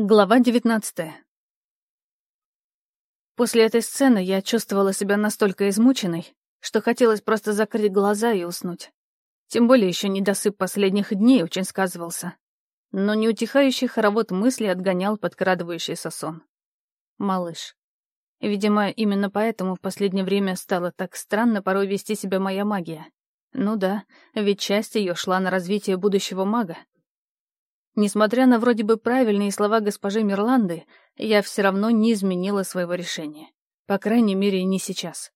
Глава девятнадцатая. После этой сцены я чувствовала себя настолько измученной, что хотелось просто закрыть глаза и уснуть. Тем более еще недосып последних дней очень сказывался. Но неутихающий хоровод мыслей отгонял подкрадывающийся сон. Малыш. Видимо, именно поэтому в последнее время стало так странно порой вести себя моя магия. Ну да, ведь часть ее шла на развитие будущего мага, Несмотря на вроде бы правильные слова госпожи Мирланды, я все равно не изменила своего решения. По крайней мере, не сейчас.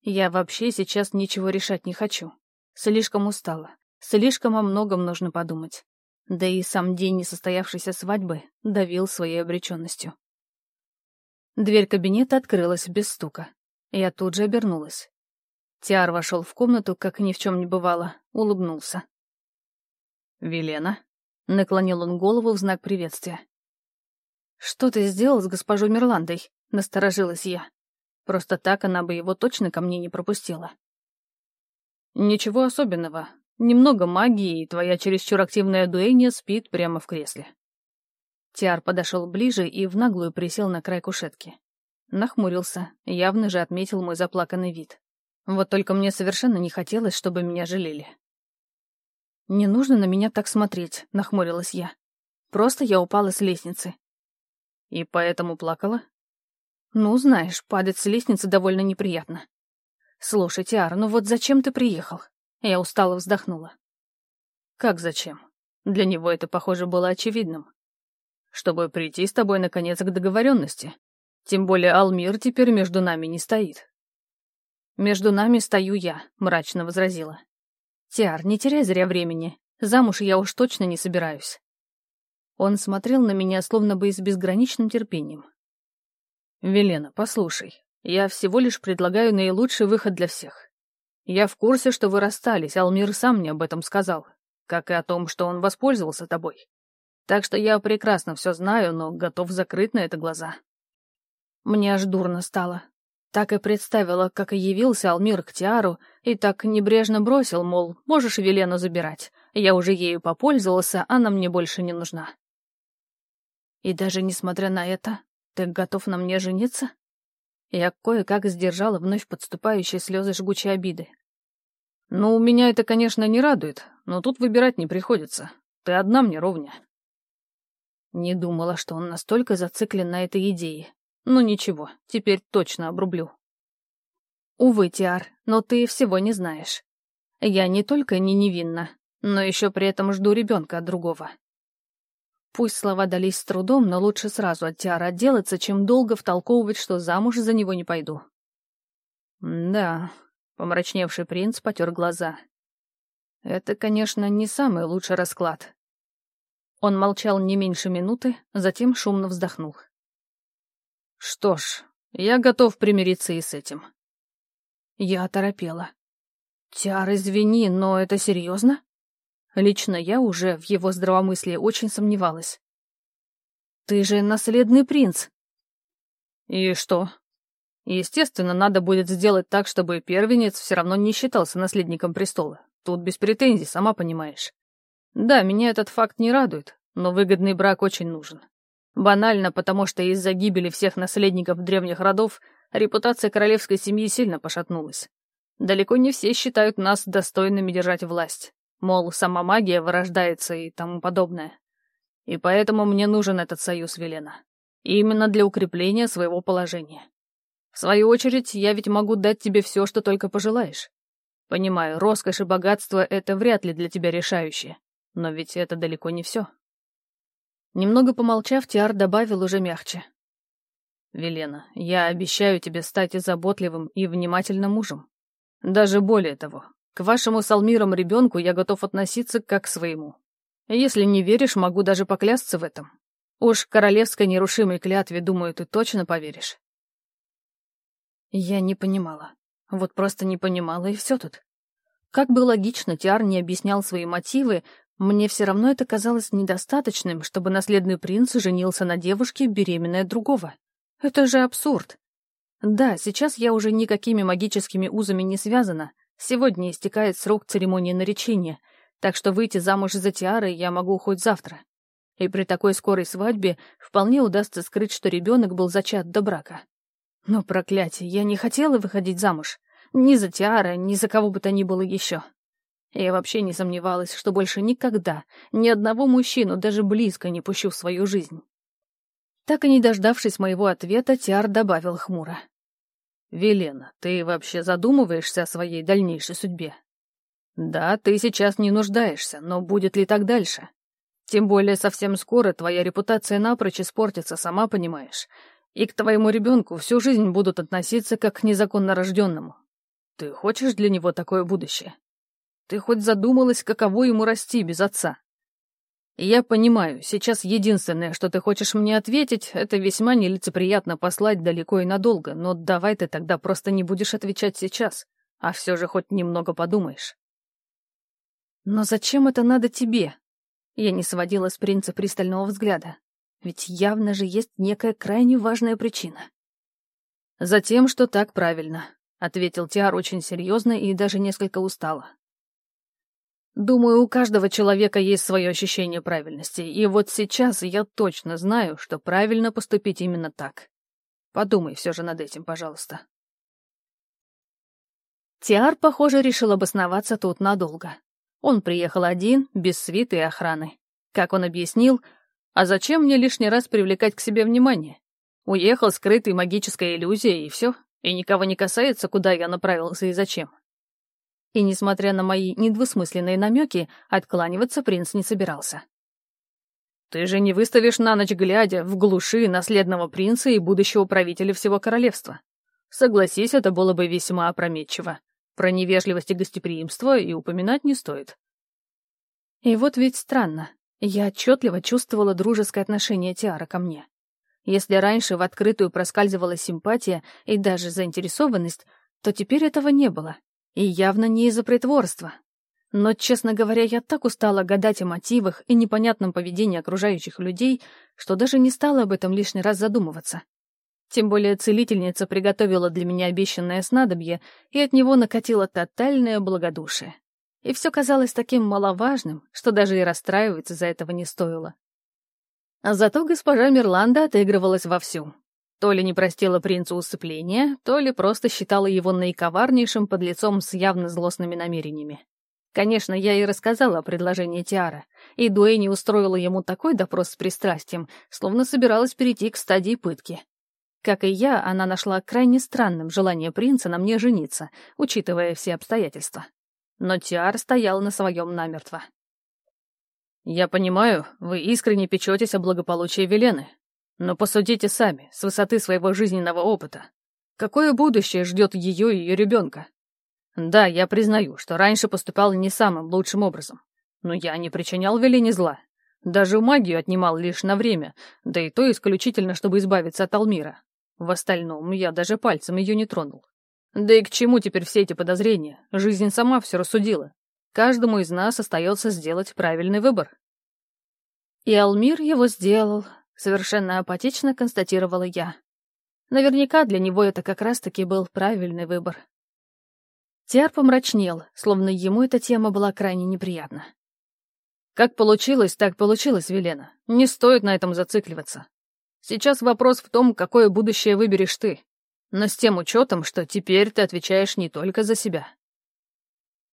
Я вообще сейчас ничего решать не хочу. Слишком устала. Слишком о многом нужно подумать. Да и сам день несостоявшейся свадьбы давил своей обреченностью. Дверь кабинета открылась без стука. Я тут же обернулась. Тиар вошел в комнату, как ни в чем не бывало, улыбнулся. «Велена?» Наклонил он голову в знак приветствия. «Что ты сделал с госпожой Мирландой?» — насторожилась я. Просто так она бы его точно ко мне не пропустила. «Ничего особенного. Немного магии, и твоя чересчур активная дуэнья спит прямо в кресле». Тиар подошел ближе и в наглую присел на край кушетки. Нахмурился, явно же отметил мой заплаканный вид. Вот только мне совершенно не хотелось, чтобы меня жалели. «Не нужно на меня так смотреть», — нахмурилась я. «Просто я упала с лестницы». «И поэтому плакала?» «Ну, знаешь, падать с лестницы довольно неприятно». «Слушай, Тиар, ну вот зачем ты приехал?» Я устало вздохнула. «Как зачем? Для него это, похоже, было очевидным. Чтобы прийти с тобой, наконец, к договоренности. Тем более Алмир теперь между нами не стоит». «Между нами стою я», — мрачно возразила. «Тиар, не теряй зря времени. Замуж я уж точно не собираюсь». Он смотрел на меня словно бы с безграничным терпением. «Велена, послушай, я всего лишь предлагаю наилучший выход для всех. Я в курсе, что вы расстались, Алмир сам мне об этом сказал, как и о том, что он воспользовался тобой. Так что я прекрасно все знаю, но готов закрыть на это глаза». Мне аж дурно стало. Так и представила, как и явился Алмир к Тиару, и так небрежно бросил, мол, можешь Велену забирать. Я уже ею попользовался, она мне больше не нужна. И даже несмотря на это, ты готов на мне жениться? Я кое-как сдержала вновь подступающие слезы жгучей обиды. Ну, меня это, конечно, не радует, но тут выбирать не приходится. Ты одна мне ровня. Не думала, что он настолько зациклен на этой идее. Ну ничего, теперь точно обрублю. Увы, Тиар, но ты всего не знаешь. Я не только не невинна, но еще при этом жду ребенка от другого. Пусть слова дались с трудом, но лучше сразу от Тиара отделаться, чем долго втолковывать, что замуж за него не пойду. Да, помрачневший принц потер глаза. Это, конечно, не самый лучший расклад. Он молчал не меньше минуты, затем шумно вздохнул. Что ж, я готов примириться и с этим. Я оторопела. Тиар, извини, но это серьезно? Лично я уже в его здравомыслии очень сомневалась. Ты же наследный принц. И что? Естественно, надо будет сделать так, чтобы первенец все равно не считался наследником престола. Тут без претензий, сама понимаешь. Да, меня этот факт не радует, но выгодный брак очень нужен. Банально, потому что из-за гибели всех наследников древних родов репутация королевской семьи сильно пошатнулась. Далеко не все считают нас достойными держать власть. Мол, сама магия вырождается и тому подобное. И поэтому мне нужен этот союз Велена. И именно для укрепления своего положения. В свою очередь, я ведь могу дать тебе все, что только пожелаешь. Понимаю, роскошь и богатство — это вряд ли для тебя решающее. Но ведь это далеко не все. Немного помолчав, Тиар добавил уже мягче. «Велена, я обещаю тебе стать заботливым, и внимательным мужем. Даже более того, к вашему с Алмиром ребенку я готов относиться как к своему. Если не веришь, могу даже поклясться в этом. Уж королевской нерушимой клятве, думаю, ты точно поверишь». Я не понимала. Вот просто не понимала, и все тут. Как бы логично Тиар не объяснял свои мотивы, мне все равно это казалось недостаточным, чтобы наследный принц женился на девушке, беременной от другого. Это же абсурд. Да, сейчас я уже никакими магическими узами не связана. Сегодня истекает срок церемонии наречения, так что выйти замуж за Тиары я могу хоть завтра. и при такой скорой свадьбе вполне удастся скрыть, что ребенок был зачат до брака. Но, проклятие, я не хотела выходить замуж. Ни за Тиара, ни за кого бы то ни было еще. Я вообще не сомневалась, что больше никогда ни одного мужчину даже близко не пущу в свою жизнь. Так и не дождавшись моего ответа, Тиар добавил хмуро. «Велена, ты вообще задумываешься о своей дальнейшей судьбе? Да, ты сейчас не нуждаешься, но будет ли так дальше? Тем более совсем скоро твоя репутация напрочь испортится, сама понимаешь. И к твоему ребенку всю жизнь будут относиться как к незаконно рожденному. Ты хочешь для него такое будущее? Ты хоть задумалась, каково ему расти без отца? Я понимаю, сейчас единственное, что ты хочешь мне ответить, это весьма нелицеприятно послать далеко и надолго, но давай ты тогда просто не будешь отвечать сейчас, а все же хоть немного подумаешь. Но зачем это надо тебе? Я не сводила с принца пристального взгляда. Ведь явно же есть некая крайне важная причина. «Затем, что так правильно», — ответил Тиар очень серьезно и даже несколько устало. «Думаю, у каждого человека есть свое ощущение правильности, и вот сейчас я точно знаю, что правильно поступить именно так. Подумай все же над этим, пожалуйста». Тиар, похоже, решил обосноваться тут надолго. Он приехал один, без свиты и охраны. Как он объяснил, а зачем мне лишний раз привлекать к себе внимание? Уехал скрытой магической иллюзией, и все. И никого не касается, куда я направился и зачем. И, несмотря на мои недвусмысленные намеки, откланиваться принц не собирался. «Ты же не выставишь на ночь глядя в глуши наследного принца и будущего правителя всего королевства. Согласись, это было бы весьма опрометчиво. Про невежливость и гостеприимство и упоминать не стоит». И вот ведь странно. Я отчетливо чувствовала дружеское отношение Тиара ко мне. Если раньше в открытую проскальзывала симпатия и даже заинтересованность, то теперь этого не было. И явно не из-за притворства. Но, честно говоря, я так устала гадать о мотивах и непонятном поведении окружающих людей, что даже не стала об этом лишний раз задумываться. Тем более целительница приготовила для меня обещанное снадобье, и от него накатило тотальное благодушие и все казалось таким маловажным, что даже и расстраиваться за этого не стоило. А зато госпожа Мирланда отыгрывалась вовсю. То ли не простила принцу усыпления, то ли просто считала его наиковарнейшим подлецом с явно злостными намерениями. Конечно, я и рассказала о предложении Тиара, и Дуэни устроила ему такой допрос с пристрастием, словно собиралась перейти к стадии пытки. Как и я, она нашла крайне странным желание принца на мне жениться, учитывая все обстоятельства но Тиар стоял на своем намертво. «Я понимаю, вы искренне печетесь о благополучии Велены, но посудите сами, с высоты своего жизненного опыта. Какое будущее ждет ее и ее ребенка? Да, я признаю, что раньше поступал не самым лучшим образом, но я не причинял Велене зла. Даже магию отнимал лишь на время, да и то исключительно, чтобы избавиться от Алмира. В остальном я даже пальцем ее не тронул. Да и к чему теперь все эти подозрения? Жизнь сама все рассудила. Каждому из нас остается сделать правильный выбор. И Алмир его сделал, совершенно апатично констатировала я. Наверняка для него это как раз-таки был правильный выбор. Тиар помрачнел, словно ему эта тема была крайне неприятна. «Как получилось, так получилось, Велена. Не стоит на этом зацикливаться. Сейчас вопрос в том, какое будущее выберешь ты но с тем учетом, что теперь ты отвечаешь не только за себя.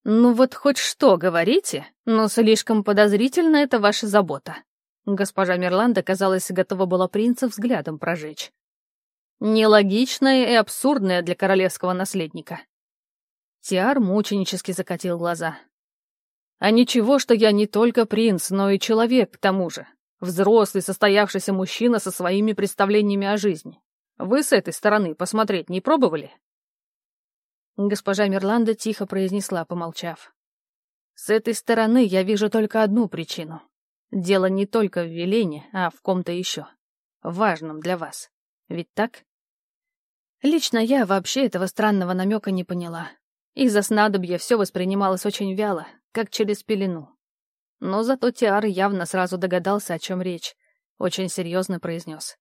Ну вот хоть что говорите, но слишком подозрительно это ваша забота. Госпожа Мерланда, казалось, готова была принца взглядом прожечь. Нелогичное и абсурдное для королевского наследника. Тиар мученически закатил глаза. А ничего, что я не только принц, но и человек к тому же. Взрослый, состоявшийся мужчина со своими представлениями о жизни. Вы с этой стороны посмотреть не пробовали?» Госпожа Мирланда тихо произнесла, помолчав. «С этой стороны я вижу только одну причину. Дело не только в Велене, а в ком-то еще. Важном для вас. Ведь так?» Лично я вообще этого странного намека не поняла. Из-за снадобья все воспринималось очень вяло, как через пелену. Но зато Тиар явно сразу догадался, о чем речь. Очень серьезно произнес.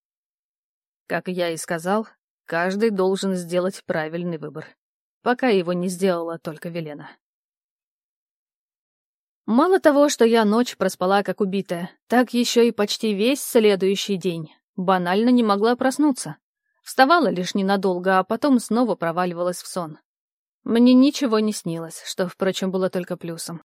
Как я и сказал, каждый должен сделать правильный выбор. Пока его не сделала только Велена. Мало того, что я ночь проспала как убитая, так еще и почти весь следующий день. Банально не могла проснуться. Вставала лишь ненадолго, а потом снова проваливалась в сон. Мне ничего не снилось, что, впрочем, было только плюсом.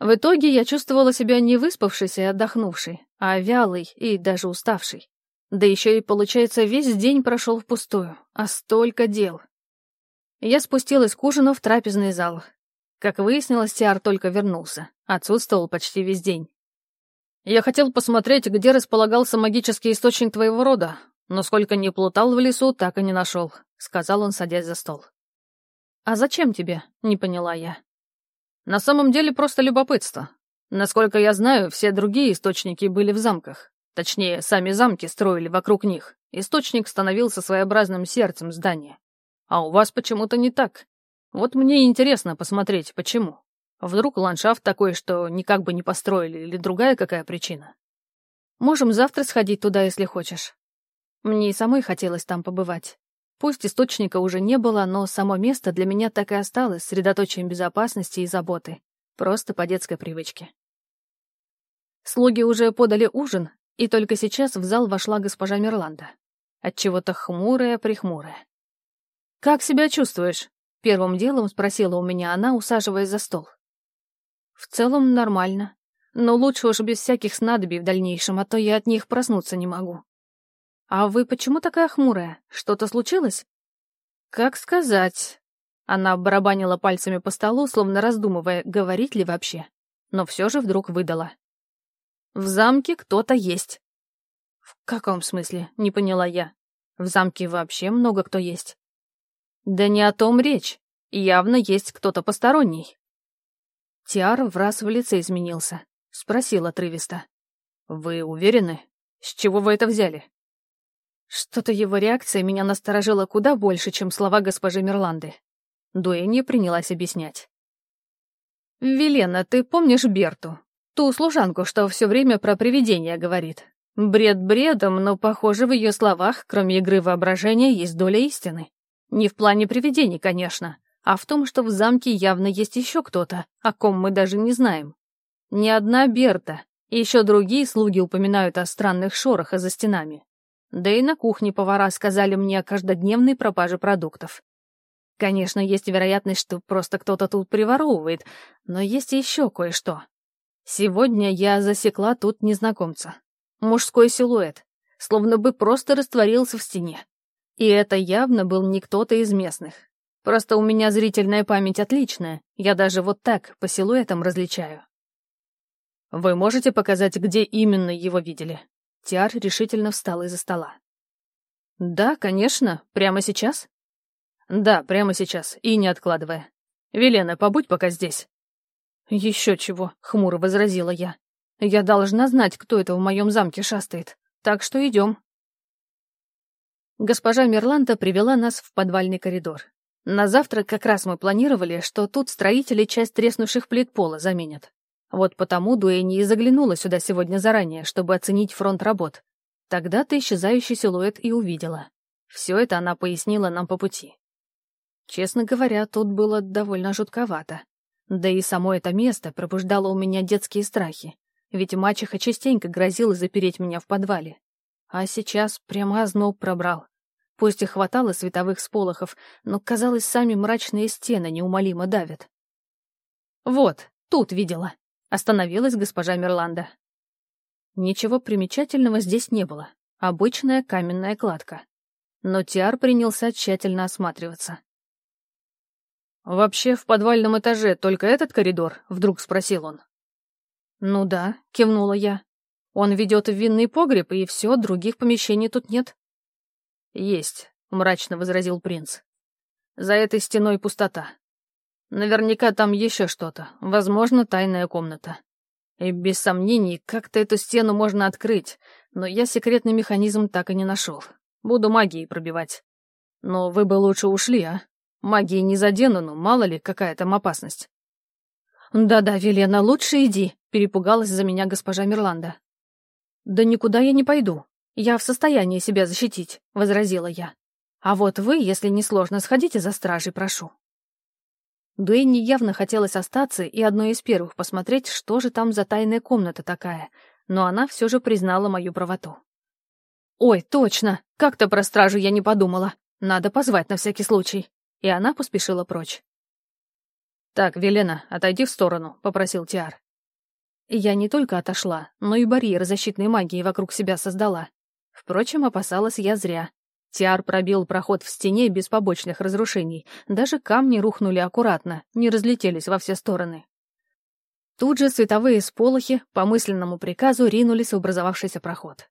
В итоге я чувствовала себя не выспавшейся и отдохнувшей, а вялой и даже уставшей. Да еще и, получается, весь день прошел впустую, а столько дел. Я спустилась к ужину в трапезный зал. Как выяснилось, Тиар только вернулся. Отсутствовал почти весь день. «Я хотел посмотреть, где располагался магический источник твоего рода, но сколько ни плутал в лесу, так и не нашел», — сказал он, садясь за стол. «А зачем тебе?» — не поняла я. «На самом деле просто любопытство. Насколько я знаю, все другие источники были в замках. Точнее, сами замки строили вокруг них. Источник становился своеобразным сердцем здания. А у вас почему-то не так. Вот мне интересно посмотреть, почему. Вдруг ландшафт такой, что никак бы не построили, или другая какая причина? Можем завтра сходить туда, если хочешь. Мне и самой хотелось там побывать. Пусть источника уже не было, но само место для меня так и осталось средоточием безопасности и заботы. Просто по детской привычке. Слуги уже подали ужин, и только сейчас в зал вошла госпожа Мерланда. Отчего-то хмурая-прихмурая. «Как себя чувствуешь?» — первым делом спросила у меня она, усаживаясь за стол. В целом нормально. Но лучше уж без всяких снадобий в дальнейшем, а то я от них проснуться не могу. А вы почему такая хмурая? Что-то случилось? Как сказать? Она барабанила пальцами по столу, словно раздумывая, говорить ли вообще. Но все же вдруг выдала. В замке кто-то есть. В каком смысле? Не поняла я. В замке вообще много кто есть. Да не о том речь. Явно есть кто-то посторонний. Тиар в раз в лице изменился. Спросил отрывисто. «Вы уверены? С чего вы это взяли?» Что-то его реакция меня насторожила куда больше, чем слова госпожи Мерланды. Дуэнни принялась объяснять. «Велена, ты помнишь Берту? Ту служанку, что все время про привидения говорит. Бред бредом, но, похоже, в ее словах, кроме игры воображения, есть доля истины. Не в плане привидений, конечно, а в том, что в замке явно есть еще кто-то, о ком мы даже не знаем. Не одна Берта, еще другие слуги упоминают о странных шорохах за стенами. Да и на кухне повара сказали мне о каждодневной пропаже продуктов. Конечно, есть вероятность, что просто кто-то тут приворовывает, но есть еще кое-что. Сегодня я засекла тут незнакомца. Мужской силуэт, словно бы просто растворился в стене. И это явно был не кто-то из местных. Просто у меня зрительная память отличная, я даже вот так по силуэтам различаю. Вы можете показать, где именно его видели? Тиар решительно встал из-за стола. Да, конечно, прямо сейчас? Да, прямо сейчас, и не откладывая. Велена, побудь пока здесь. Еще чего, хмуро возразила я. Я должна знать, кто это в моем замке шастает. Так что идем. Госпожа Мерланта привела нас в подвальный коридор. На завтра как раз мы планировали, что тут строители часть треснувших плит пола заменят. Вот потому Дуэни и заглянула сюда сегодня заранее, чтобы оценить фронт работ. Тогда-то исчезающий силуэт и увидела. Все это она пояснила нам по пути. Честно говоря, тут было довольно жутковато. Да и само это место пробуждало у меня детские страхи, ведь мачеха частенько грозила запереть меня в подвале. А сейчас прямо озноб пробрал. Пусть и хватало световых сполохов, но, казалось, сами мрачные стены неумолимо давят. «Вот, тут видела», — остановилась госпожа Мерланда. Ничего примечательного здесь не было. Обычная каменная кладка. Но Тиар принялся тщательно осматриваться. «Вообще в подвальном этаже только этот коридор?» — вдруг спросил он. «Ну да», — кивнула я. «Он ведет в винный погреб, и все, других помещений тут нет». «Есть», — мрачно возразил принц. «За этой стеной пустота. Наверняка там еще что-то, возможно, тайная комната. И без сомнений, как-то эту стену можно открыть, но я секретный механизм так и не нашел. Буду магией пробивать. Но вы бы лучше ушли, а? Магией не задену, но мало ли, какая там опасность». «Да-да, Велена, лучше иди», — перепугалась за меня госпожа Мирланда. «Да никуда я не пойду. «Я в состоянии себя защитить», — возразила я. «А вот вы, если не сложно, сходите за стражей, прошу». Дуэнни явно хотелось остаться и одной из первых посмотреть, что же там за тайная комната такая, но она все же признала мою правоту. «Ой, точно! Как-то про стражу я не подумала. Надо позвать на всякий случай». И она поспешила прочь. «Так, Велена, отойди в сторону», — попросил Тиар. Я не только отошла, но и барьер защитной магии вокруг себя создала. Впрочем, опасалась я зря. Тиар пробил проход в стене без побочных разрушений. Даже камни рухнули аккуратно, не разлетелись во все стороны. Тут же световые сполохи по мысленному приказу ринулись в образовавшийся проход.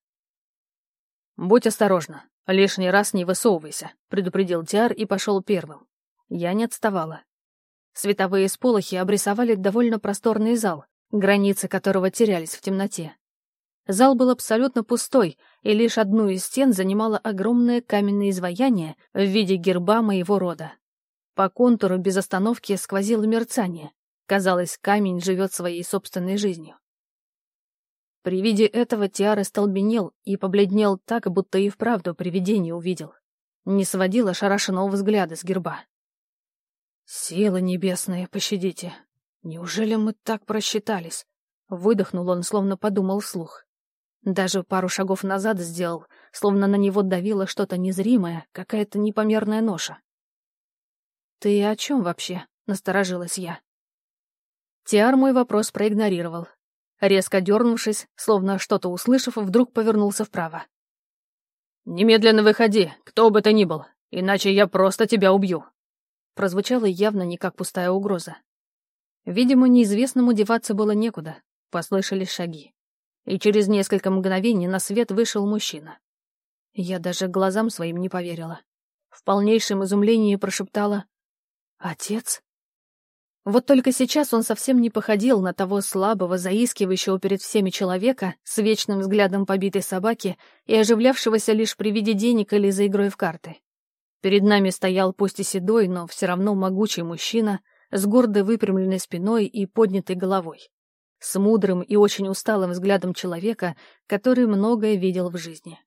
«Будь осторожна, лишний раз не высовывайся», — предупредил Тиар и пошел первым. Я не отставала. Световые сполохи обрисовали довольно просторный зал, границы которого терялись в темноте. Зал был абсолютно пустой, и лишь одну из стен занимало огромное каменное изваяние в виде герба моего рода. По контуру без остановки сквозило мерцание. Казалось, камень живет своей собственной жизнью. При виде этого Тиара столбенел и побледнел так, будто и вправду привидение увидел. Не сводил ошарашенного взгляда с герба. «Силы небесные, пощадите. Неужели мы так просчитались?» Выдохнул он, словно подумал вслух. Даже пару шагов назад сделал, словно на него давило что-то незримое, какая-то непомерная ноша. «Ты о чем вообще?» — насторожилась я. Тиар мой вопрос проигнорировал. Резко дернувшись, словно что-то услышав, вдруг повернулся вправо. «Немедленно выходи, кто бы ты ни был, иначе я просто тебя убью!» Прозвучало явно не как пустая угроза. Видимо, неизвестному деваться было некуда. Послышались шаги и через несколько мгновений на свет вышел мужчина. Я даже глазам своим не поверила. В полнейшем изумлении прошептала «Отец?». Вот только сейчас он совсем не походил на того слабого, заискивающего перед всеми человека с вечным взглядом побитой собаки и оживлявшегося лишь при виде денег или за игрой в карты. Перед нами стоял пусть и седой, но все равно могучий мужчина с гордо выпрямленной спиной и поднятой головой с мудрым и очень усталым взглядом человека, который многое видел в жизни.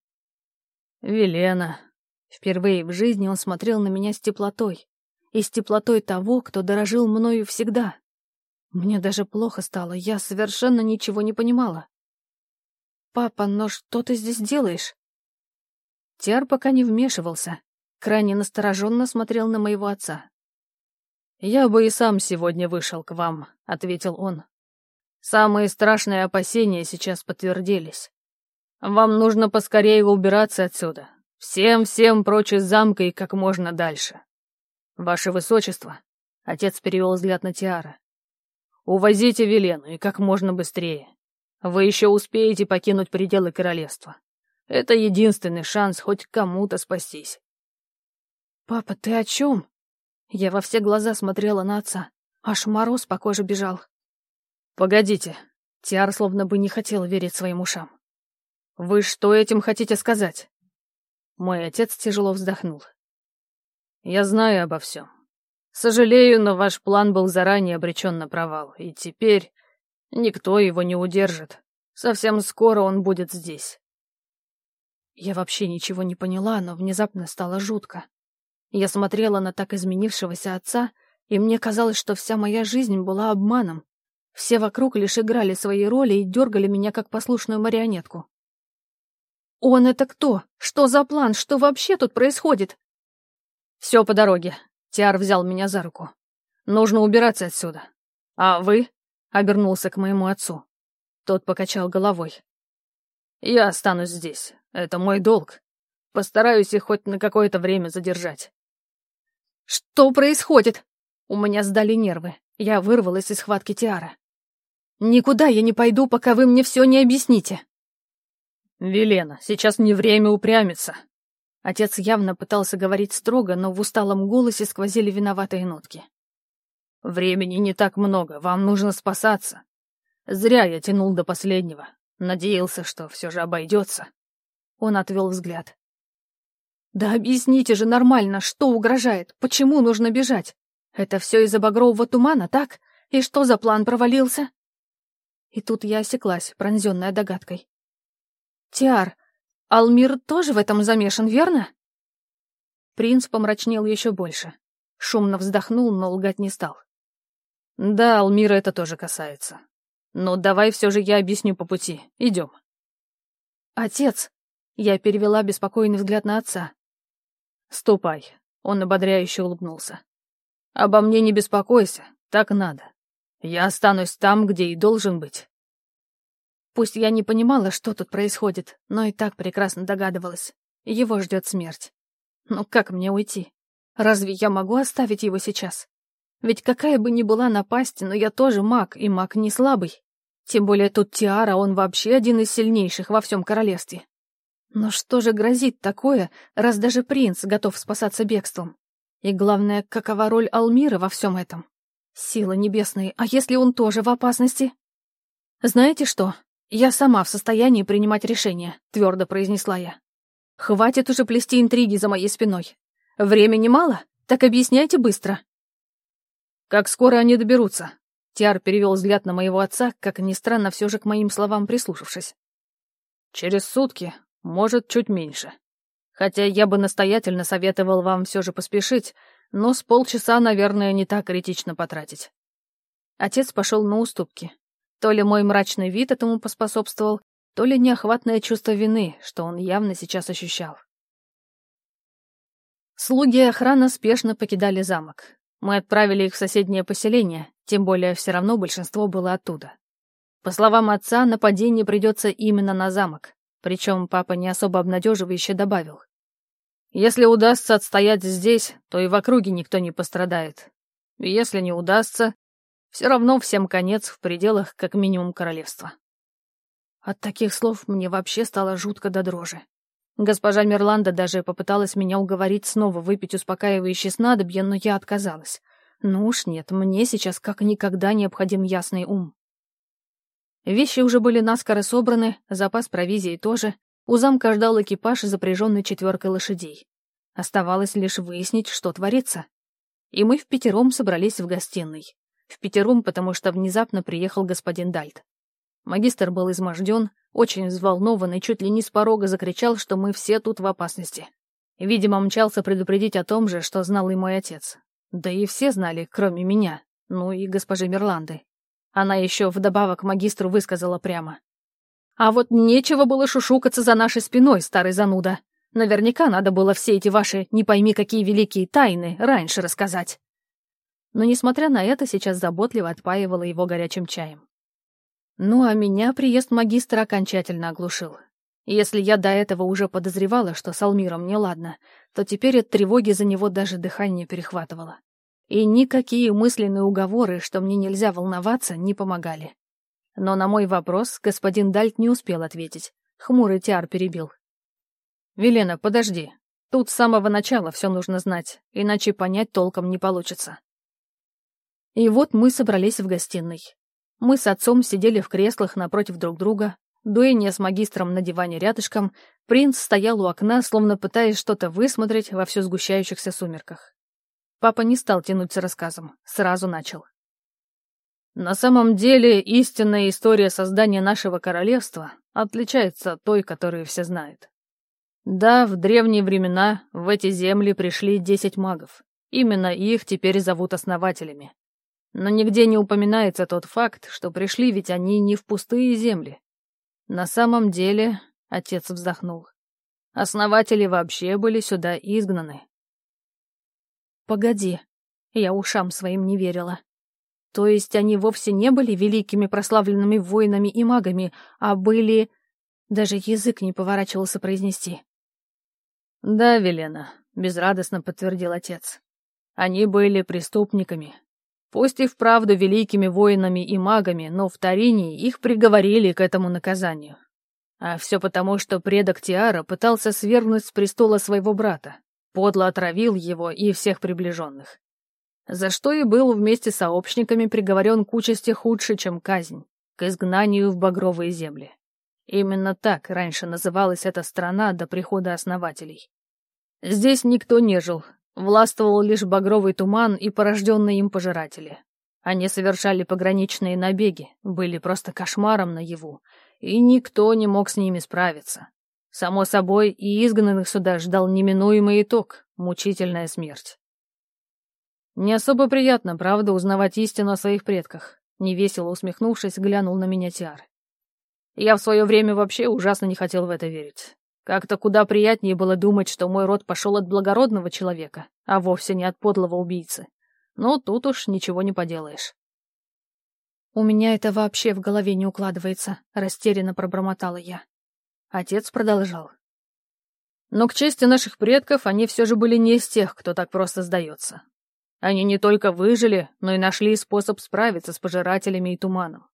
«Велена». Впервые в жизни он смотрел на меня с теплотой. И с теплотой того, кто дорожил мною всегда. Мне даже плохо стало, я совершенно ничего не понимала. «Папа, но что ты здесь делаешь?» Тиар пока не вмешивался, крайне настороженно смотрел на моего отца. «Я бы и сам сегодня вышел к вам», — ответил он. Самые страшные опасения сейчас подтвердились. Вам нужно поскорее убираться отсюда. Всем-всем прочь из замка и как можно дальше. Ваше Высочество, — отец перевел взгляд на Тиара, — увозите Велену и как можно быстрее. Вы еще успеете покинуть пределы королевства. Это единственный шанс хоть кому-то спастись. «Папа, ты о чем?» Я во все глаза смотрела на отца. Аж мороз по коже бежал. «Погодите». Тиар словно бы не хотел верить своим ушам. «Вы что этим хотите сказать?» Мой отец тяжело вздохнул. «Я знаю обо всем. Сожалею, но ваш план был заранее обречен на провал, и теперь никто его не удержит. Совсем скоро он будет здесь». Я вообще ничего не поняла, но внезапно стало жутко. Я смотрела на так изменившегося отца, и мне казалось, что вся моя жизнь была обманом, все вокруг лишь играли свои роли и дергали меня как послушную марионетку. «Он это кто? Что за план? Что вообще тут происходит?» «Все по дороге». Тиар взял меня за руку. «Нужно убираться отсюда. А вы?» — обернулся к моему отцу. Тот покачал головой. «Я останусь здесь. Это мой долг. Постараюсь их хоть на какое-то время задержать». «Что происходит?» У меня сдали нервы. Я вырвалась из схватки Тиара. «Никуда я не пойду, пока вы мне все не объясните». «Велена, сейчас не время упрямиться». Отец явно пытался говорить строго, но в усталом голосе сквозили виноватые нотки. «Времени не так много, вам нужно спасаться. Зря я тянул до последнего. Надеялся, что все же обойдется». Он отвел взгляд. «Да объясните же нормально, что угрожает, почему нужно бежать? Это все из-за багрового тумана, так? И что за план провалился?» И тут я осеклась, пронзенная догадкой. «Тиар, Алмир тоже в этом замешан, верно?» Принц помрачнел еще больше. Шумно вздохнул, но лгать не стал. Да, Алмира это тоже касается. Но давай все же я объясню по пути. Идем. Отец! Я перевела беспокойный взгляд на отца. Ступай. Он ободряюще улыбнулся. Обо мне не беспокойся, так надо. Я останусь там, где и должен быть. Пусть я не понимала, что тут происходит, но и так прекрасно догадывалась. Его ждет смерть. Ну как мне уйти? Разве я могу оставить его сейчас? Ведь какая бы ни была напасть, но я тоже маг, и маг не слабый. Тем более тут Тиара, он вообще один из сильнейших во всем королевстве. Но что же грозит такое, раз даже принц готов спасаться бегством? И главное, какова роль Алмира во всем этом? Сила небесные, а если он тоже в опасности? Знаете что? Я сама в состоянии принимать решения, твердо произнесла я. Хватит уже плести интриги за моей спиной. Времени мало? Так объясняйте быстро. Как скоро они доберутся? Тиар перевел взгляд на моего отца, как ни странно, все же к моим словам прислушавшись. Через сутки, может, чуть меньше. Хотя я бы настоятельно советовал вам все же поспешить, но с полчаса, наверное, не так критично потратить. Отец пошел на уступки. То ли мой мрачный вид этому поспособствовал, то ли неохватное чувство вины, что он явно сейчас ощущал. Слуги и охрана спешно покидали замок. Мы отправили их в соседнее поселение, тем более все равно большинство было оттуда. По словам отца, нападение придется именно на замок. Причем папа не особо обнадеживающе добавил. Если удастся отстоять здесь, то и в округе никто не пострадает. Если не удастся, все равно всем конец в пределах как минимум королевства. От таких слов мне вообще стало жутко до дрожи. Госпожа Мерланда даже попыталась меня уговорить снова выпить успокаивающее снадобье, но я отказалась. Ну уж нет, мне сейчас как никогда необходим ясный ум. Вещи уже были наскоро собраны, запас провизии тоже. У замка ждал экипаж, запряженный четверкой лошадей. Оставалось лишь выяснить, что творится. И мы в пятером собрались в гостиной. В пятером, потому что внезапно приехал господин Дальт. Магистр был изможден, очень взволнован и чуть ли не с порога закричал, что мы все тут в опасности. Видимо, мчался предупредить о том же, что знал и мой отец. Да и все знали, кроме меня, ну и госпожи Мерланды. Она еще вдобавок магистру высказала прямо. «А вот нечего было шушукаться за нашей спиной, старый зануда. Наверняка надо было все эти ваши не пойми какие великие тайны раньше рассказать». Но, несмотря на это, сейчас заботливо отпаивала его горячим чаем. Ну а меня приезд магистра окончательно оглушил. Если я до этого уже подозревала, что с Алмиром неладно, то теперь от тревоги за него даже дыхание перехватывало. И никакие мысленные уговоры, что мне нельзя волноваться, не помогали. Но на мой вопрос господин Дальт не успел ответить. Хмурый Тиар перебил. «Велена, подожди. Тут с самого начала все нужно знать, иначе понять толком не получится». И вот мы собрались в гостиной. Мы с отцом сидели в креслах напротив друг друга, Дуэнья с магистром на диване рядышком, принц стоял у окна, словно пытаясь что-то высмотреть во все сгущающихся сумерках. Папа не стал тянуть с рассказом, сразу начал. На самом деле, истинная история создания нашего королевства отличается от той, которую все знают. Да, в древние времена в эти земли пришли десять магов. Именно их теперь зовут основателями. Но нигде не упоминается тот факт, что пришли ведь они не в пустые земли. На самом деле, отец вздохнул, основатели вообще были сюда изгнаны. Погоди, я ушам своим не верила. То есть они вовсе не были великими прославленными воинами и магами, а были... Даже язык не поворачивался произнести. «Да, Велена», — безрадостно подтвердил отец. «Они были преступниками, Пусть и вправду великими воинами и магами, но в Тарине их приговорили к этому наказанию. А все потому, что предок Тиара пытался свергнуть с престола своего брата, подло отравил его и всех приближенных. За что и был вместе с сообщниками приговорен к участи худше, чем казнь, к изгнанию в багровые земли. Именно так раньше называлась эта страна до прихода основателей. Здесь никто не жил, Властвовал лишь багровый туман и порожденные им пожиратели. Они совершали пограничные набеги, были просто кошмаром наяву, и никто не мог с ними справиться. Само собой, и изгнанных сюда ждал неминуемый итог — мучительная смерть. Не особо приятно, правда, узнавать истину о своих предках. Невесело усмехнувшись, глянул на меня Тиар. Я в свое время вообще ужасно не хотел в это верить. Как-то куда приятнее было думать, что мой род пошел от благородного человека, а вовсе не от подлого убийцы. Но тут уж ничего не поделаешь. «У меня это вообще в голове не укладывается», — растерянно пробормотала я. Отец продолжал. Но к чести наших предков они все же были не из тех, кто так просто сдается. Они не только выжили, но и нашли способ справиться с пожирателями и туманом.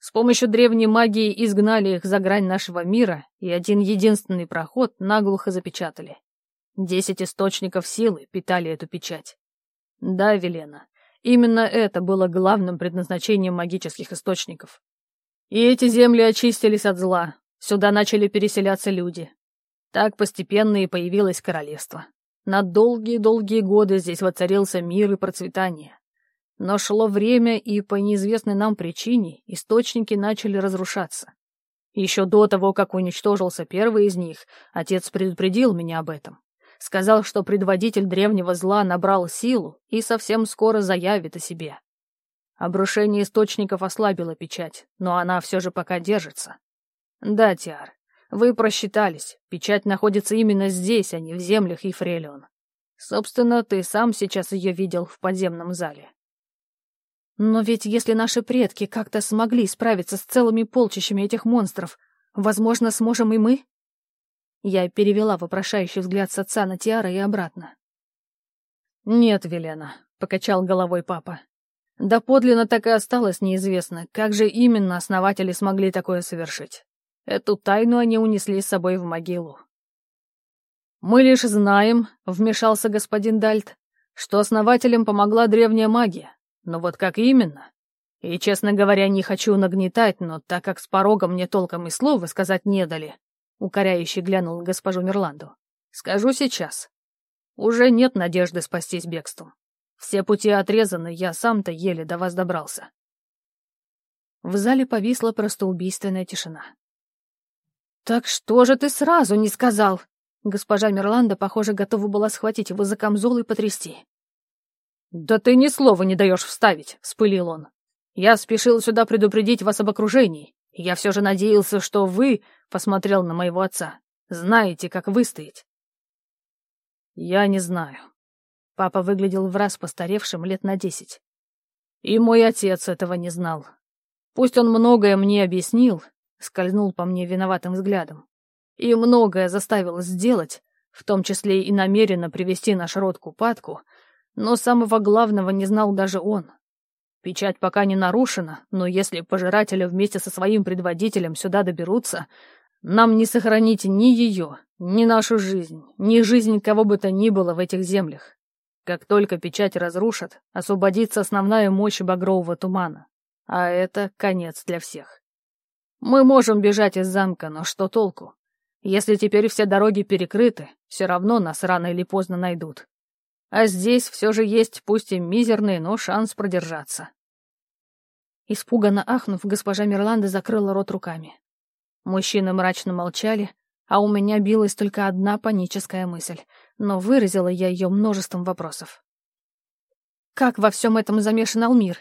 С помощью древней магии изгнали их за грань нашего мира и один единственный проход наглухо запечатали. Десять источников силы питали эту печать. Да, Велена, именно это было главным предназначением магических источников. И эти земли очистились от зла, сюда начали переселяться люди. Так постепенно и появилось королевство. На долгие-долгие годы здесь воцарился мир и процветание. Но шло время, и по неизвестной нам причине источники начали разрушаться. Еще до того, как уничтожился первый из них, отец предупредил меня об этом. Сказал, что предводитель древнего зла набрал силу и совсем скоро заявит о себе. Обрушение источников ослабило печать, но она все же пока держится. Да, Тиар, вы просчитались. Печать находится именно здесь, а не в землях Ефрелион. Собственно, ты сам сейчас ее видел в подземном зале. Но ведь если наши предки как-то смогли справиться с целыми полчищами этих монстров, возможно, сможем и мы? Я перевела вопрошающий взгляд с отца на Тиара и обратно. «Нет, Велена», — покачал головой папа. «Да подлинно так и осталось неизвестно, как же именно основатели смогли такое совершить. Эту тайну они унесли с собой в могилу». «Мы лишь знаем», — вмешался господин Дальт, «что основателям помогла древняя магия, но вот как именно? И, честно говоря, не хочу нагнетать, но так как с порога мне толком и слова сказать не дали, укоряюще глянул госпожу Мирланду. Скажу сейчас. Уже нет надежды спастись бегством. Все пути отрезаны, я сам-то еле до вас добрался. В зале повисла просто убийственная тишина. «Так что же ты сразу не сказал?» Госпожа Мирланда, похоже, готова была схватить его за камзол и потрясти. «Да ты ни слова не даешь вставить», — вспылил он. «Я спешил сюда предупредить вас об окружении. Я все же надеялся, что вы, — посмотрел на моего отца, — знаете, как выстоять». «Я не знаю». Папа выглядел в раз постаревшим лет на десять. И мой отец этого не знал. Пусть он многое мне объяснил, скользнул по мне виноватым взглядом, и многое заставил сделать, в том числе и намеренно привести наш род к упадку — но самого главного не знал даже он. Печать пока не нарушена, но если пожиратели вместе со своим предводителем сюда доберутся, нам не сохранить ни ее, ни нашу жизнь, ни жизнь кого бы то ни было в этих землях. Как только печать разрушат, освободится основная мощь багрового тумана. А это конец для всех. Мы можем бежать из замка, но что толку? Если теперь все дороги перекрыты, все равно нас рано или поздно найдут. А здесь все же есть, пусть и мизерный, но шанс продержаться. Испуганно ахнув, госпожа Мирланда закрыла рот руками. Мужчины мрачно молчали, а у меня билась только одна паническая мысль, но выразила я ее множеством вопросов. «Как во всем этом замешан Алмир?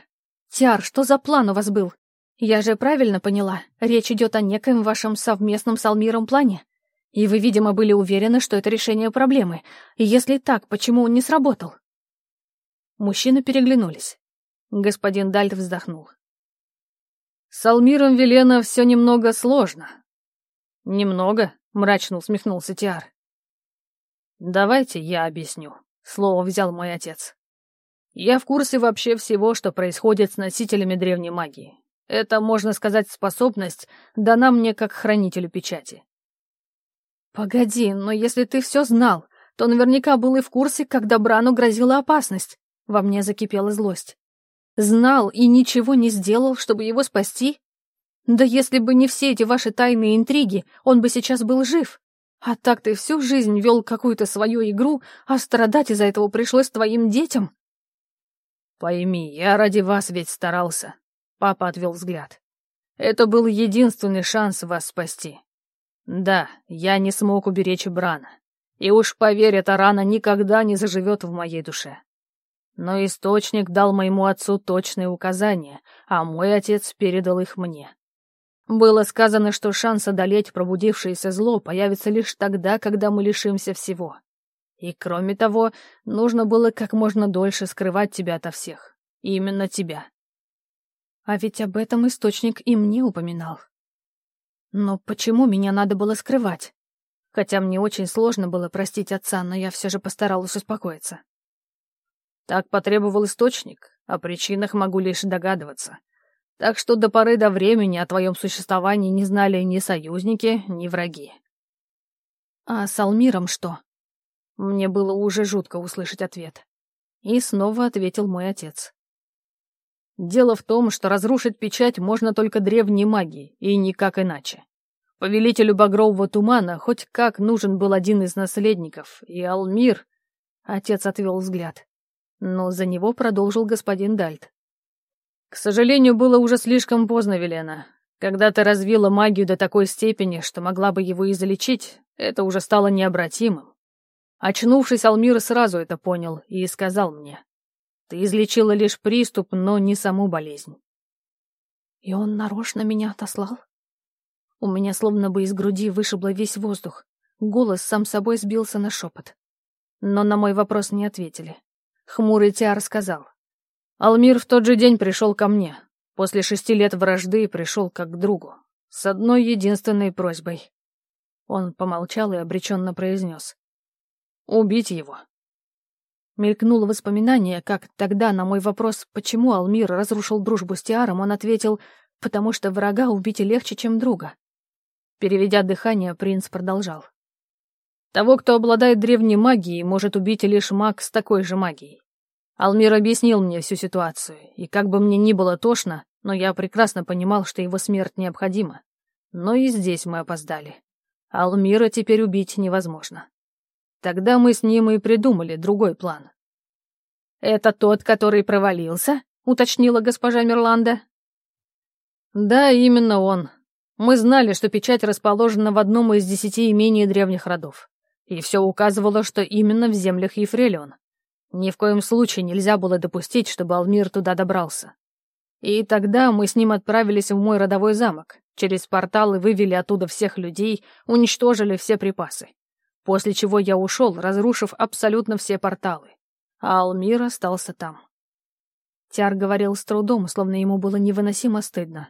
Тиар, что за план у вас был? Я же правильно поняла, речь идет о некоем вашем совместном с Алмиром плане?» И вы, видимо, были уверены, что это решение проблемы. И если так, почему он не сработал?» Мужчины переглянулись. Господин Дальт вздохнул. «С Алмиром Велена все немного сложно». «Немного?» — мрачно усмехнулся Тиар. «Давайте я объясню», — слово взял мой отец. «Я в курсе вообще всего, что происходит с носителями древней магии. Это, можно сказать, способность дана мне как хранителю печати. «Погоди, но если ты все знал, то наверняка был и в курсе, когда Брану грозила опасность». Во мне закипела злость. «Знал и ничего не сделал, чтобы его спасти? Да если бы не все эти ваши тайные интриги, он бы сейчас был жив. А так ты всю жизнь вел какую-то свою игру, а страдать из-за этого пришлось твоим детям». «Пойми, я ради вас ведь старался», — папа отвел взгляд. «Это был единственный шанс вас спасти. Да, я не смог уберечь Брана. И уж поверь, эта рана никогда не заживет в моей душе. Но источник дал моему отцу точные указания, а мой отец передал их мне. Было сказано, что шанс одолеть пробудившееся зло появится лишь тогда, когда мы лишимся всего. И кроме того, нужно было как можно дольше скрывать тебя ото всех. Именно тебя. А ведь об этом источник и мне упоминал. Но почему меня надо было скрывать? Хотя мне очень сложно было простить отца, но я все же постаралась успокоиться. Так потребовал источник, о причинах могу лишь догадываться. Так что до поры до времени о твоем существовании не знали ни союзники, ни враги. А с Алмиром что? Мне было уже жутко услышать ответ. И снова ответил мой отец. Дело в том, что разрушить печать можно только древней магией, и никак иначе. Повелителю Багрового Тумана хоть как нужен был один из наследников, и Алмир... Отец отвел взгляд но за него продолжил господин Дальт. «К сожалению, было уже слишком поздно, Велена. Когда ты развила магию до такой степени, что могла бы его излечить, это уже стало необратимым. Очнувшись, Алмир сразу это понял и сказал мне. Ты излечила лишь приступ, но не саму болезнь. И он нарочно меня отослал? У меня словно бы из груди вышибло весь воздух. Голос сам собой сбился на шепот. Но на мой вопрос не ответили. Хмурый Тиар сказал. Алмир в тот же день пришел ко мне. После шести лет вражды пришел как к другу. С одной единственной просьбой. Он помолчал и обреченно произнес. «Убить его». Мелькнуло воспоминание, как тогда на мой вопрос, почему Алмир разрушил дружбу с Тиаром, он ответил, потому что врага убить легче, чем друга. Переведя дыхание, принц продолжал. Того, кто обладает древней магией, может убить лишь маг с такой же магией. Алмир объяснил мне всю ситуацию, и как бы мне ни было тошно, но я прекрасно понимал, что его смерть необходима. Но и здесь мы опоздали. Алмира теперь убить невозможно. Тогда мы с ним и придумали другой план. «Это тот, который провалился?» — уточнила госпожа Мирланда. «Да, именно он. Мы знали, что печать расположена в одном из десяти имений древних родов. И все указывало, что именно в землях Ефрелион. Ни в коем случае нельзя было допустить, чтобы Алмир туда добрался. И тогда мы с ним отправились в мой родовой замок. Через порталы вывели оттуда всех людей, уничтожили все припасы. После чего я ушел, разрушив абсолютно все порталы. А Алмир остался там. Тяр говорил с трудом, словно ему было невыносимо стыдно.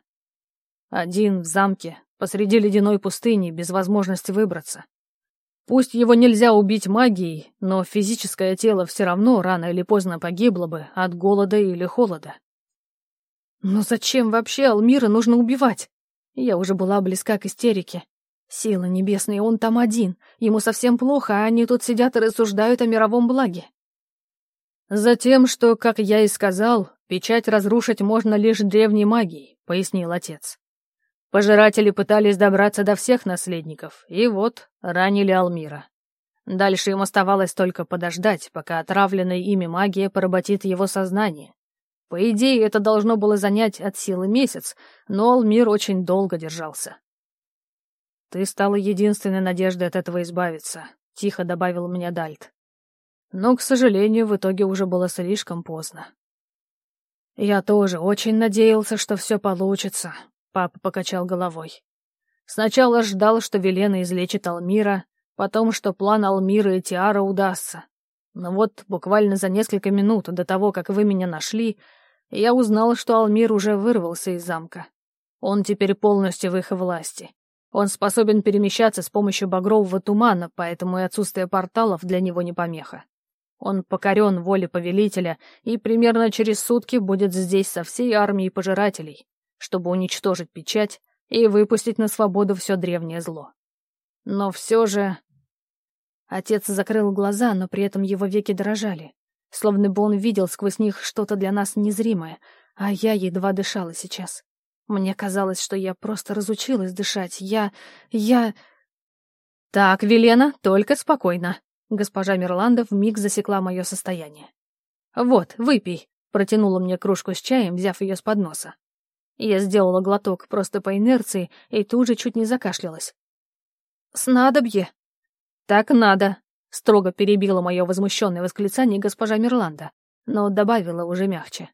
Один в замке, посреди ледяной пустыни, без возможности выбраться. Пусть его нельзя убить магией, но физическое тело все равно рано или поздно погибло бы от голода или холода. Но зачем вообще Алмира нужно убивать? Я уже была близка к истерике. Силы небесные, он там один. Ему совсем плохо, а они тут сидят и рассуждают о мировом благе. Затем, что, как я и сказал, печать разрушить можно лишь древней магией, пояснил отец. Пожиратели пытались добраться до всех наследников, и вот ранили Алмира. Дальше им оставалось только подождать, пока отравленная ими магия поработит его сознание. По идее, это должно было занять от силы месяц, но Алмир очень долго держался. «Ты стала единственной надеждой от этого избавиться», — тихо добавил мне Дальт. Но, к сожалению, в итоге уже было слишком поздно. Я тоже очень надеялся, что все получится, Папа покачал головой. Сначала ждал, что Велена излечит Алмира, потом, что план Алмира и Тиара удастся. Но вот буквально за несколько минут до того, как вы меня нашли, я узнал, что Алмир уже вырвался из замка. Он теперь полностью в их власти. Он способен перемещаться с помощью багрового тумана, поэтому и отсутствие порталов для него не помеха. Он покорен воле повелителя и примерно через сутки будет здесь со всей армией пожирателей чтобы уничтожить печать и выпустить на свободу все древнее зло. Но все же... Отец закрыл глаза, но при этом его веки дрожали, словно бы он видел сквозь них что-то для нас незримое, а я едва дышала сейчас. Мне казалось, что я просто разучилась дышать. Я... я... «Так, Велена, только спокойно». Госпожа Мирланда вмиг засекла мое состояние. «Вот, выпей», — протянула мне кружку с чаем, взяв ее с подноса. Я сделала глоток просто по инерции и тут же чуть не закашлялась. «Снадобье?» «Так надо», — строго перебила мое возмущенное восклицание госпожа Мирланда. но добавила уже мягче.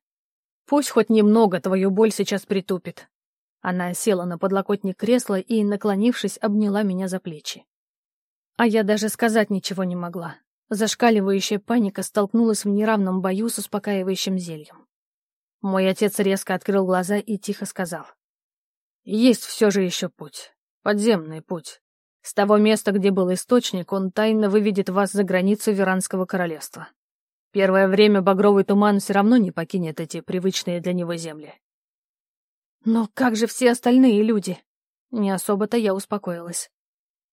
«Пусть хоть немного твою боль сейчас притупит». Она села на подлокотник кресла и, наклонившись, обняла меня за плечи. А я даже сказать ничего не могла. Зашкаливающая паника столкнулась в неравном бою с успокаивающим зельем. Мой отец резко открыл глаза и тихо сказал. «Есть все же еще путь. Подземный путь. С того места, где был источник, он тайно выведет вас за границу Веранского королевства. Первое время багровый туман все равно не покинет эти привычные для него земли. Но как же все остальные люди? Не особо-то я успокоилась.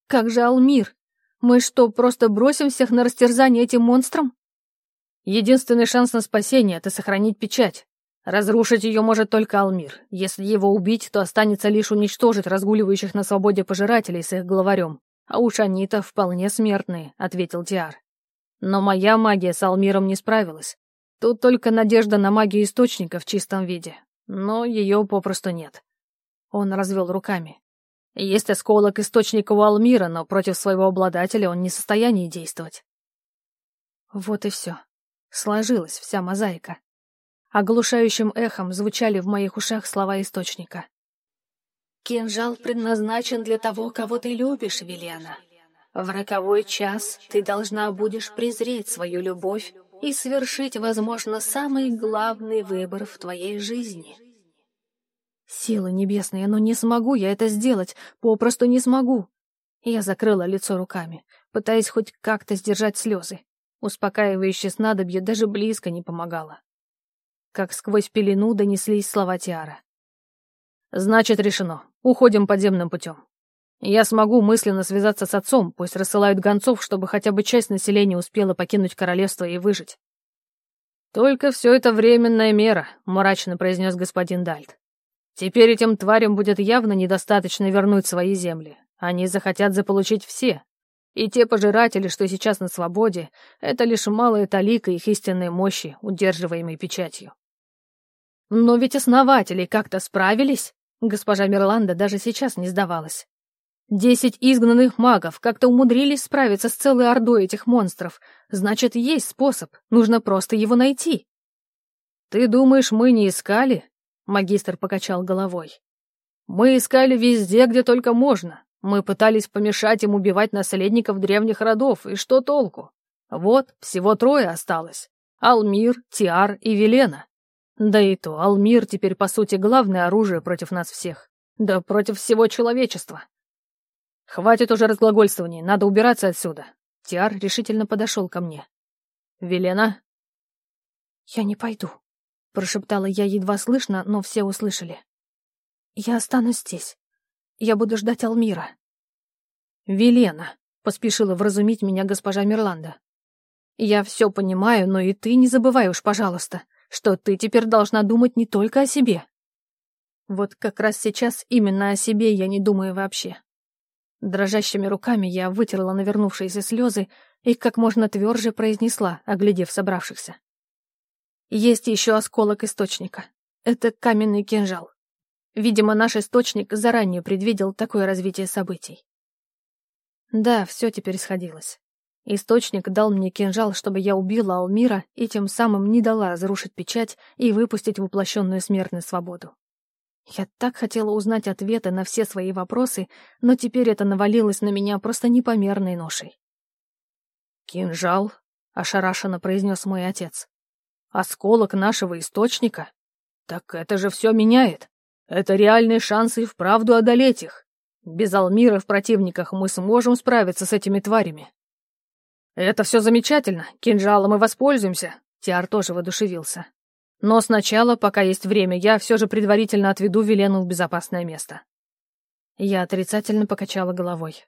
Как же Алмир? Мы что, просто бросим всех на растерзание этим монстрам? Единственный шанс на спасение — это сохранить печать. Разрушить ее может только Алмир. Если его убить, то останется лишь уничтожить разгуливающих на свободе пожирателей с их главарем. А уж они-то вполне смертные, — ответил Тиар. Но моя магия с Алмиром не справилась. Тут только надежда на магию источника в чистом виде. Но ее попросту нет. Он развел руками. Есть осколок источника у Алмира, но против своего обладателя он не в состоянии действовать. Вот и все. Сложилась вся мозаика. Оглушающим эхом звучали в моих ушах слова источника. «Кинжал предназначен для того, кого ты любишь, Велена. В роковой час ты должна будешь презреть свою любовь и совершить, возможно, самый главный выбор в твоей жизни». Силы небесные, но не смогу я это сделать, попросту не смогу. Я закрыла лицо руками, пытаясь хоть как-то сдержать слезы. Успокаивающее снадобье даже близко не помогало. Как сквозь пелену донеслись слова Тиара. «Значит, решено. Уходим подземным путем. Я смогу мысленно связаться с отцом, пусть рассылают гонцов, чтобы хотя бы часть населения успела покинуть королевство и выжить». «Только все это временная мера», — мрачно произнес господин Дальт. Теперь этим тварям будет явно недостаточно вернуть свои земли. Они захотят заполучить все. И те пожиратели, что сейчас на свободе, это лишь малая талика их истинной мощи, удерживаемой печатью. Но ведь основатели как-то справились. Госпожа Мирланда даже сейчас не сдавалась. Десять изгнанных магов как-то умудрились справиться с целой ордой этих монстров. Значит, есть способ, нужно просто его найти. Ты думаешь, мы не искали? Магистр покачал головой. Мы искали везде, где только можно. Мы пытались помешать им убивать наследников древних родов, и что толку? Вот, всего трое осталось. Алмир, Тиар и Велена. Да и то, Алмир теперь, по сути, главное оружие против нас всех. Да против всего человечества. Хватит уже разглагольствований, надо убираться отсюда. Тиар решительно подошел ко мне. Велена? Я не пойду, Прошептала я едва слышно, но все услышали. «Я останусь здесь. Я буду ждать Алмира». «Велена», — поспешила вразумить меня госпожа Мирланда. «Я все понимаю, но и ты не забывай уж, пожалуйста, что ты теперь должна думать не только о себе». Вот как раз сейчас именно о себе я не думаю вообще. Дрожащими руками я вытерла навернувшиеся слезы и как можно тверже произнесла, оглядев собравшихся. Есть еще осколок источника. Это каменный кинжал. Видимо, наш источник заранее предвидел такое развитие событий. Да, все теперь сходилось. Источник дал мне кинжал, чтобы я убила Алмира и тем самым не дала разрушить печать и выпустить воплощенную смерть на свободу. Я так хотела узнать ответы на все свои вопросы, но теперь это навалилось на меня просто непомерной ношей. «Кинжал?» — ошарашенно произнес мой отец. Осколок нашего источника? Так это же все меняет. Это реальные шансы и вправду одолеть их. Без Алмира в противниках мы сможем справиться с этими тварями. Это все замечательно, кинжалом мы воспользуемся. Тиар тоже воодушевился. Но сначала, пока есть время, я все же предварительно отведу Велену в безопасное место. Я отрицательно покачала головой.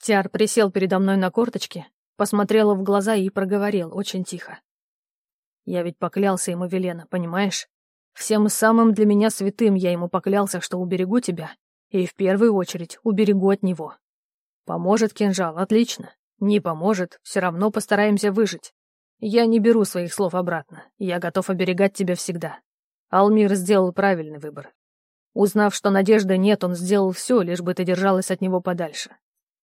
Тиар присел передо мной на корточки, посмотрел в глаза и проговорил очень тихо. Я ведь поклялся ему, Велена, понимаешь? Всем самым для меня святым я ему поклялся, что уберегу тебя. И в первую очередь уберегу от него. Поможет кинжал, отлично. Не поможет, все равно постараемся выжить. Я не беру своих слов обратно. Я готов оберегать тебя всегда. Алмир сделал правильный выбор. Узнав, что надежды нет, он сделал все, лишь бы ты держалась от него подальше.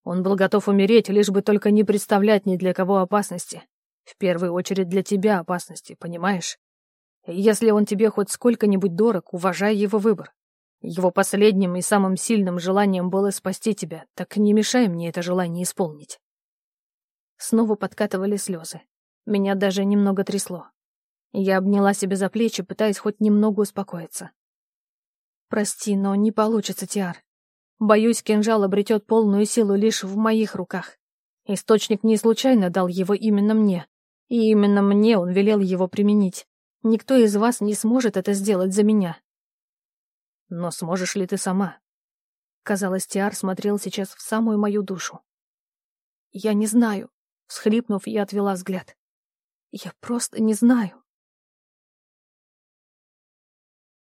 Он был готов умереть, лишь бы только не представлять ни для кого опасности. В первую очередь для тебя опасности, понимаешь? Если он тебе хоть сколько-нибудь дорог, уважай его выбор. Его последним и самым сильным желанием было спасти тебя, так не мешай мне это желание исполнить. Снова подкатывали слезы. Меня даже немного трясло. Я обняла себя за плечи, пытаясь хоть немного успокоиться. «Прости, но не получится, Тиар. Боюсь, кинжал обретет полную силу лишь в моих руках. Источник не случайно дал его именно мне. И именно мне он велел его применить. Никто из вас не сможет это сделать за меня. Но сможешь ли ты сама? Казалось, Тиар смотрел сейчас в самую мою душу. Я не знаю. Схлипнув, я отвела взгляд. Я просто не знаю.